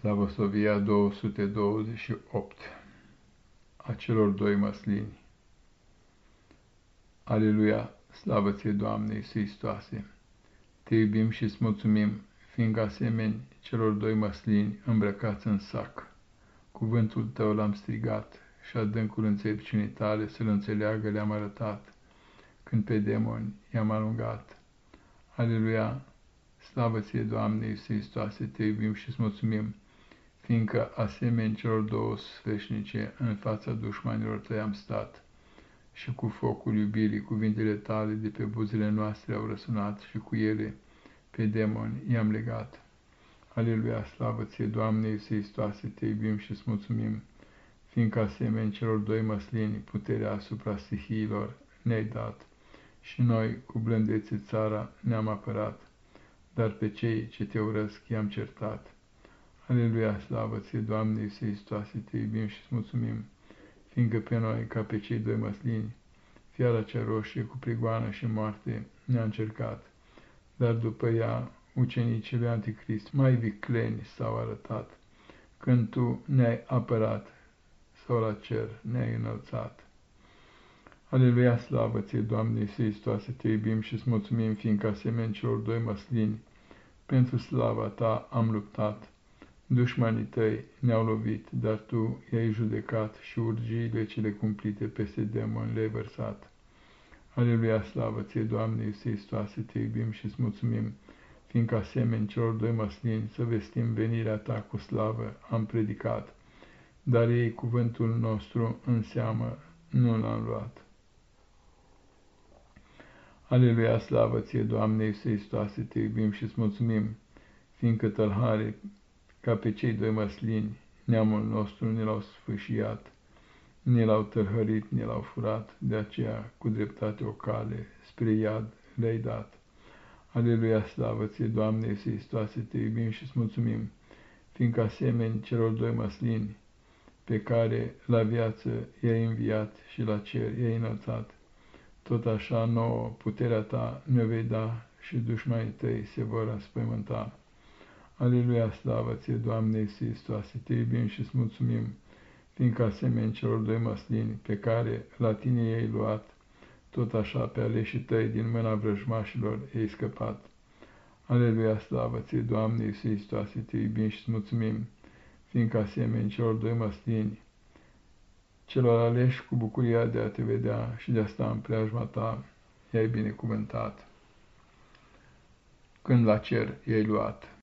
Slavosovia 228 a celor doi măslini. Aleluia, slavă ție, Doamne Iisuse Te iubim și îți mulțumim, fiindcă asemeni celor doi măslini îmbrăcați în sac. Cuvântul tău l-am strigat și adâncul înțelepciunii tale să-l înțeleagă le-am arătat, când pe demoni i-am alungat. Aleluia, slavă ție, Doamne Iisuse te iubim și îți mulțumim, fiindcă asemeni celor două sfeșnice în fața dușmanilor tăi am stat, și cu focul iubirii cuvintele tale de pe buzele noastre au răsunat și cu ele pe demoni i-am legat. Aleluia, slavă ție, Doamne Iisuse te iubim și îți mulțumim, fiindcă asemeni celor doi măslini puterea asupra stihiilor ne-ai dat, și noi cu blândețe țara ne-am apărat, dar pe cei ce te urăsc i-am certat. Aleluia, slavă ție, Doamne Iisuse te iubim și îți mulțumim, fiindcă pe noi, ca pe cei doi măslini, fiara cea roșie cu prigoană și moarte ne-a încercat, dar după ea ucenicii lui Anticrist mai vicleni s-au arătat, când tu ne-ai apărat sau la cer ne-ai înălțat. Aleluia, slavă ție, Doamne Iisuse te iubim și îți mulțumim, fiindcă asemenea celor doi măslini, pentru slava ta am luptat, Dușmanii tăi ne-au lovit, dar tu i-ai judecat și urgiile cele cumplite peste demon le-ai vărsat. Aleluia, slavă ție, Doamne Iisuse, te iubim și îți mulțumim, fiindcă asemeni celor doi măslini să vestim venirea ta cu slavă am predicat, dar ei cuvântul nostru în seamă nu l-am luat. Aleluia, slavă ție, Doamne Iisuse, te iubim și îți mulțumim, fiindcă tălhare ca pe cei doi măslini, neamul nostru ne l-au sfâșiat, ne l-au tărhărit, ne l-au furat, de aceea cu dreptate o cale spre iad le-ai dat. Aleluia, slavă ție, Doamne Iisuse, te iubim și îți mulțumim, fiindcă asemeni celor doi măslini, pe care la viață i-ai înviat și la cer i-ai înălțat, tot așa nouă puterea ta ne vei da și dușmanii tăi se vor înspăimânta. Aleluia, slavă ție, Doamne Iisuse, te iubim și îți mulțumim, fiindcă asemeni celor doi măslini pe care la tine i-ai luat, tot așa pe aleșii tăi din mâna vrăjmașilor ei scăpat. Aleluia, slavă ție, Doamne Iisuse, te iubim și îți mulțumim, fiindcă asemeni celor doi măslini, celor aleși cu bucuria de a te vedea și de a sta în preajma ta, i-ai binecuvântat. Când la cer i-ai luat.